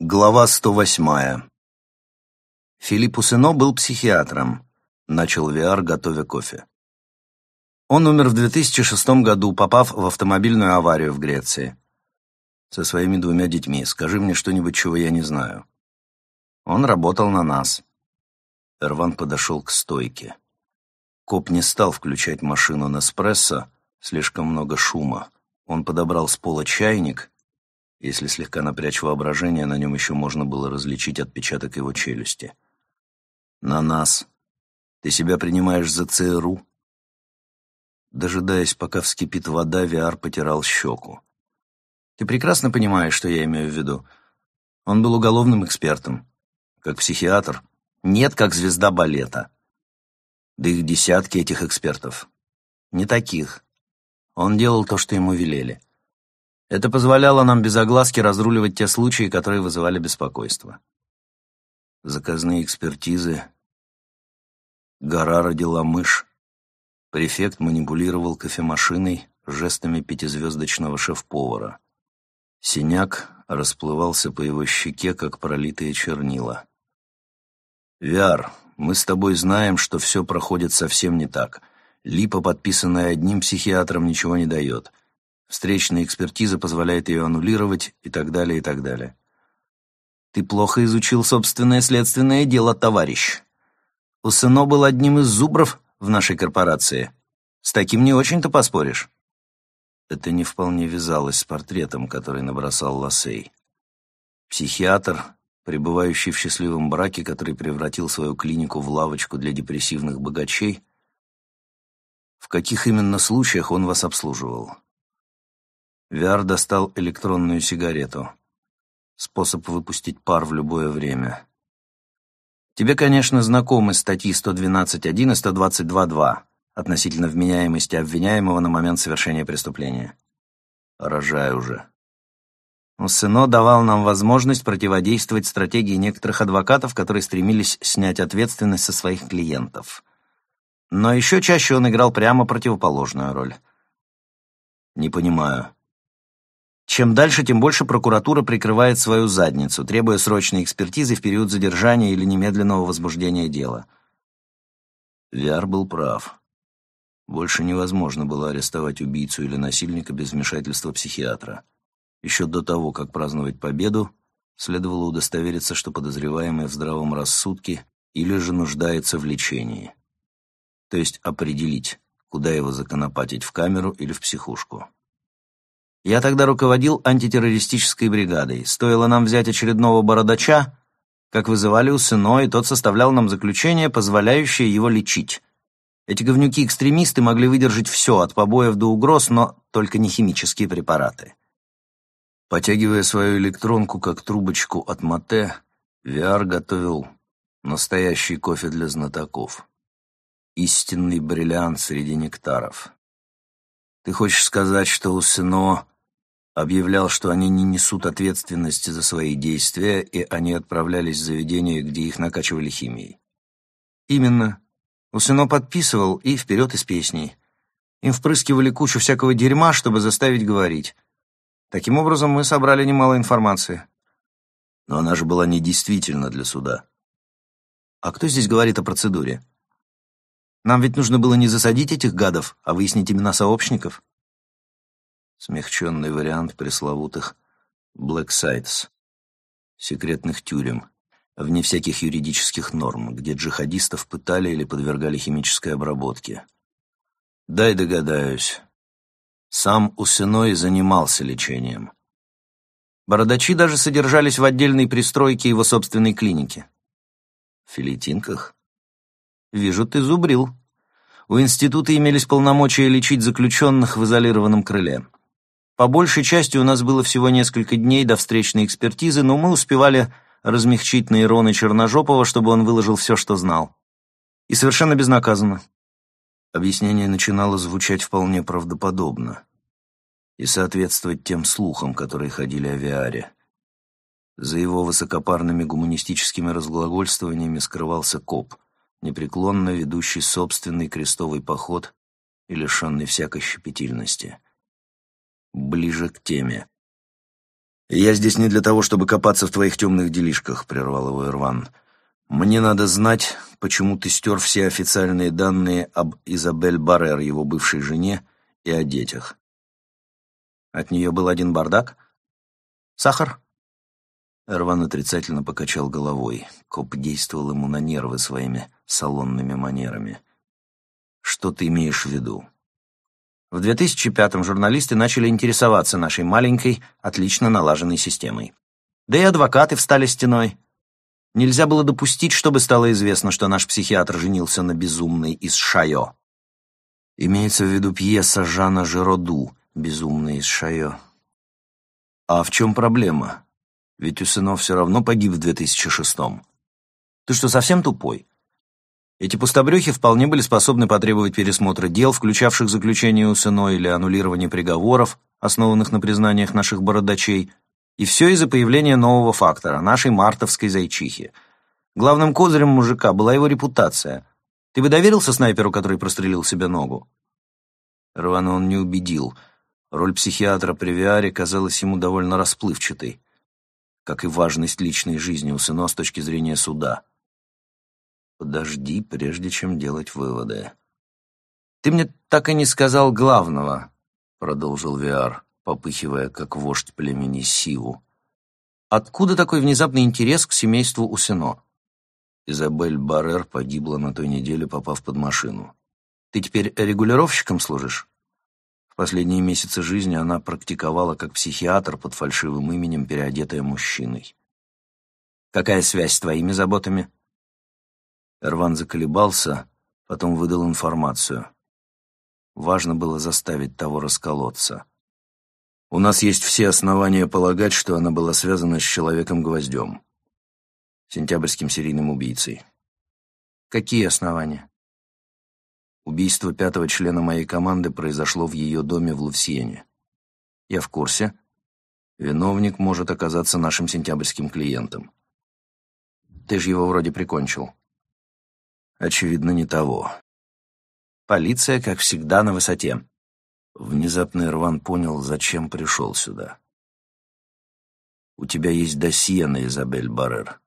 Глава 108. Филипп Усыно был психиатром, начал Виар, готовя кофе. Он умер в 2006 году, попав в автомобильную аварию в Греции. Со своими двумя детьми. Скажи мне что-нибудь, чего я не знаю. Он работал на нас. Эрван подошел к стойке. Коп не стал включать машину Неспрессо, слишком много шума. Он подобрал с пола чайник если слегка напрячь воображение, на нем еще можно было различить отпечаток его челюсти. «На нас. Ты себя принимаешь за ЦРУ?» Дожидаясь, пока вскипит вода, Виар потирал щеку. «Ты прекрасно понимаешь, что я имею в виду. Он был уголовным экспертом. Как психиатр. Нет, как звезда балета. Да их десятки, этих экспертов. Не таких. Он делал то, что ему велели. Это позволяло нам без огласки разруливать те случаи, которые вызывали беспокойство. Заказные экспертизы. Гора родила мышь. Префект манипулировал кофемашиной жестами пятизвездочного шеф-повара. Синяк расплывался по его щеке, как пролитые чернила. «Виар, мы с тобой знаем, что все проходит совсем не так. Липа, подписанная одним психиатром, ничего не дает. Встречная экспертиза позволяет ее аннулировать и так далее, и так далее. Ты плохо изучил собственное следственное дело, товарищ. Усыно был одним из зубров в нашей корпорации. С таким не очень-то поспоришь. Это не вполне вязалось с портретом, который набросал Лассей. Психиатр, пребывающий в счастливом браке, который превратил свою клинику в лавочку для депрессивных богачей. В каких именно случаях он вас обслуживал? Виар достал электронную сигарету. Способ выпустить пар в любое время. Тебе, конечно, знакомы статьи 112.1 и 122.2 относительно вменяемости обвиняемого на момент совершения преступления. Рожай уже. Сыно давал нам возможность противодействовать стратегии некоторых адвокатов, которые стремились снять ответственность со своих клиентов. Но еще чаще он играл прямо противоположную роль. Не понимаю. Чем дальше, тем больше прокуратура прикрывает свою задницу, требуя срочной экспертизы в период задержания или немедленного возбуждения дела. Виар был прав. Больше невозможно было арестовать убийцу или насильника без вмешательства психиатра. Еще до того, как праздновать победу, следовало удостовериться, что подозреваемый в здравом рассудке или же нуждается в лечении. То есть определить, куда его законопатить в камеру или в психушку. Я тогда руководил антитеррористической бригадой. Стоило нам взять очередного бородача, как вызывали у сына, и тот составлял нам заключение, позволяющее его лечить. Эти говнюки-экстремисты могли выдержать все, от побоев до угроз, но только не химические препараты. Потягивая свою электронку как трубочку от мате, Виар готовил настоящий кофе для знатоков. Истинный бриллиант среди нектаров. Ты хочешь сказать, что у Сыно объявлял, что они не несут ответственности за свои действия, и они отправлялись в заведение, где их накачивали химией? Именно. Усыно подписывал и вперед из песней. Им впрыскивали кучу всякого дерьма, чтобы заставить говорить. Таким образом, мы собрали немало информации. Но она же была недействительна для суда. А кто здесь говорит о процедуре? Нам ведь нужно было не засадить этих гадов, а выяснить имена сообщников. Смягченный вариант пресловутых «Black Sites» — секретных тюрем, вне всяких юридических норм, где джихадистов пытали или подвергали химической обработке. Дай догадаюсь. Сам Усыной занимался лечением. Бородачи даже содержались в отдельной пристройке его собственной клиники. В Филитинках? Вижу, ты зубрил. У института имелись полномочия лечить заключенных в изолированном крыле. По большей части у нас было всего несколько дней до встречной экспертизы, но мы успевали размягчить нейроны Черножопова, чтобы он выложил все, что знал. И совершенно безнаказанно. Объяснение начинало звучать вполне правдоподобно и соответствовать тем слухам, которые ходили о Виаре. За его высокопарными гуманистическими разглагольствованиями скрывался коп — непреклонно ведущий собственный крестовый поход и лишенный всякой щепетильности. Ближе к теме. «Я здесь не для того, чтобы копаться в твоих темных делишках», — прервал его Ирван. «Мне надо знать, почему ты стер все официальные данные об Изабель Баррер, его бывшей жене, и о детях». «От нее был один бардак? Сахар?» Эрван отрицательно покачал головой. Коп действовал ему на нервы своими салонными манерами. «Что ты имеешь в виду?» В 2005-м журналисты начали интересоваться нашей маленькой, отлично налаженной системой. Да и адвокаты встали стеной. Нельзя было допустить, чтобы стало известно, что наш психиатр женился на безумной из Шайо. Имеется в виду пьеса Жана Жироду «Безумный из Шайо». А в чем проблема? Ведь у сынов все равно погиб в 2006-м. Ты что, совсем тупой? Эти пустобрехи вполне были способны потребовать пересмотра дел, включавших заключение Усыно или аннулирование приговоров, основанных на признаниях наших бородачей, и все из-за появления нового фактора, нашей мартовской зайчихи. Главным козырем мужика была его репутация. Ты бы доверился снайперу, который прострелил себе ногу? Рвана он не убедил. Роль психиатра при Виаре казалась ему довольно расплывчатой, как и важность личной жизни Усыно с точки зрения суда. Подожди, прежде чем делать выводы. «Ты мне так и не сказал главного», — продолжил Виар, попыхивая, как вождь племени Сиву. «Откуда такой внезапный интерес к семейству Усино?» Изабель Баррер погибла на той неделе, попав под машину. «Ты теперь регулировщиком служишь?» В последние месяцы жизни она практиковала как психиатр под фальшивым именем, переодетая мужчиной. «Какая связь с твоими заботами?» Эрван заколебался, потом выдал информацию. Важно было заставить того расколоться. У нас есть все основания полагать, что она была связана с Человеком-гвоздем, сентябрьским серийным убийцей. Какие основания? Убийство пятого члена моей команды произошло в ее доме в Лувсиене. Я в курсе. Виновник может оказаться нашим сентябрьским клиентом. Ты же его вроде прикончил. Очевидно, не того. Полиция, как всегда, на высоте. Внезапно Ирван понял, зачем пришел сюда. У тебя есть досье на Изабель Баррер.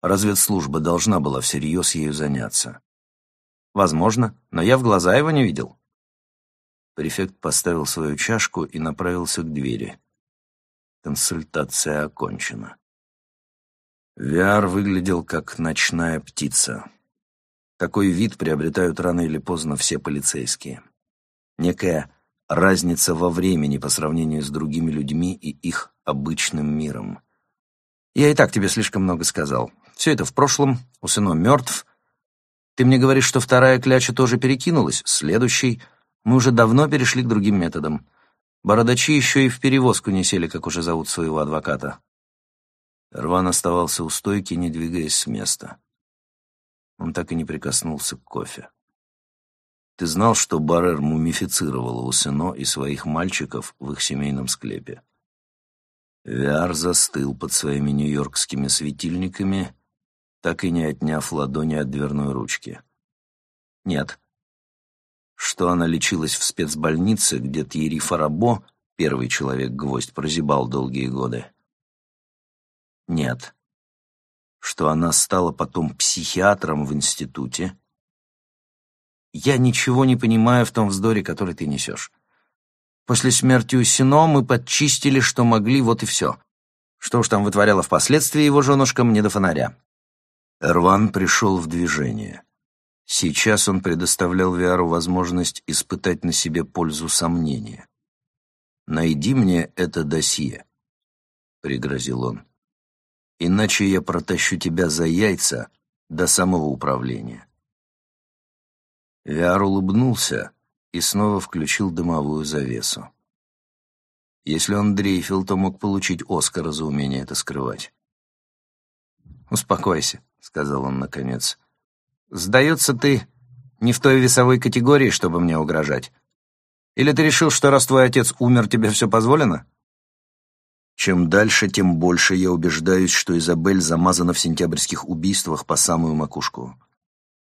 Разведслужба должна была всерьез ею заняться. Возможно, но я в глаза его не видел. Префект поставил свою чашку и направился к двери. Консультация окончена. Виар выглядел как ночная птица. Такой вид приобретают рано или поздно все полицейские. Некая разница во времени по сравнению с другими людьми и их обычным миром. Я и так тебе слишком много сказал. Все это в прошлом, у сына мертв. Ты мне говоришь, что вторая кляча тоже перекинулась, следующий. Мы уже давно перешли к другим методам. Бородачи еще и в перевозку не сели, как уже зовут своего адвоката. Рван оставался у стойки, не двигаясь с места. Он так и не прикоснулся к кофе. «Ты знал, что Баррер мумифицировала Усыно и своих мальчиков в их семейном склепе?» Виар застыл под своими нью-йоркскими светильниками, так и не отняв ладони от дверной ручки. «Нет». Что она лечилась в спецбольнице, где Тьерри Фарабо, первый человек-гвоздь, прозябал долгие годы? Нет. Что она стала потом психиатром в институте? Я ничего не понимаю в том вздоре, который ты несешь. После смерти Усино мы подчистили, что могли, вот и все. Что уж там вытворяла впоследствии его женушка, мне до фонаря. Эрван пришел в движение. Сейчас он предоставлял Виару возможность испытать на себе пользу сомнения. «Найди мне это досье», — пригрозил он иначе я протащу тебя за яйца до самого управления. Виар улыбнулся и снова включил дымовую завесу. Если он дрейфил, то мог получить Оскара за умение это скрывать. «Успокойся», — сказал он наконец. «Сдается ты не в той весовой категории, чтобы мне угрожать. Или ты решил, что раз твой отец умер, тебе все позволено?» Чем дальше, тем больше я убеждаюсь, что Изабель замазана в сентябрьских убийствах по самую макушку.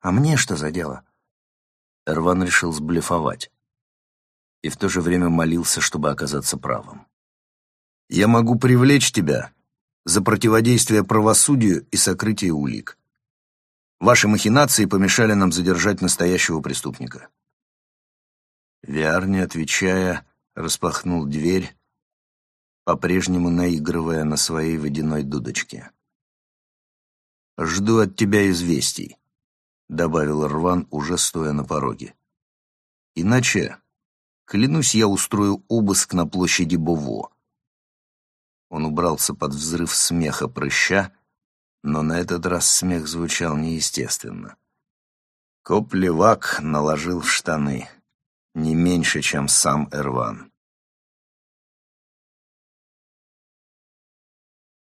А мне что за дело? Эрван решил сблефовать. И в то же время молился, чтобы оказаться правым. Я могу привлечь тебя за противодействие правосудию и сокрытие улик. Ваши махинации помешали нам задержать настоящего преступника». Виар, не отвечая, распахнул дверь, по-прежнему наигрывая на своей водяной дудочке. «Жду от тебя известий», — добавил Рван, уже стоя на пороге. «Иначе, клянусь, я устрою обыск на площади Бово». Он убрался под взрыв смеха прыща, но на этот раз смех звучал неестественно. Коп-левак наложил в штаны, не меньше, чем сам Эрван.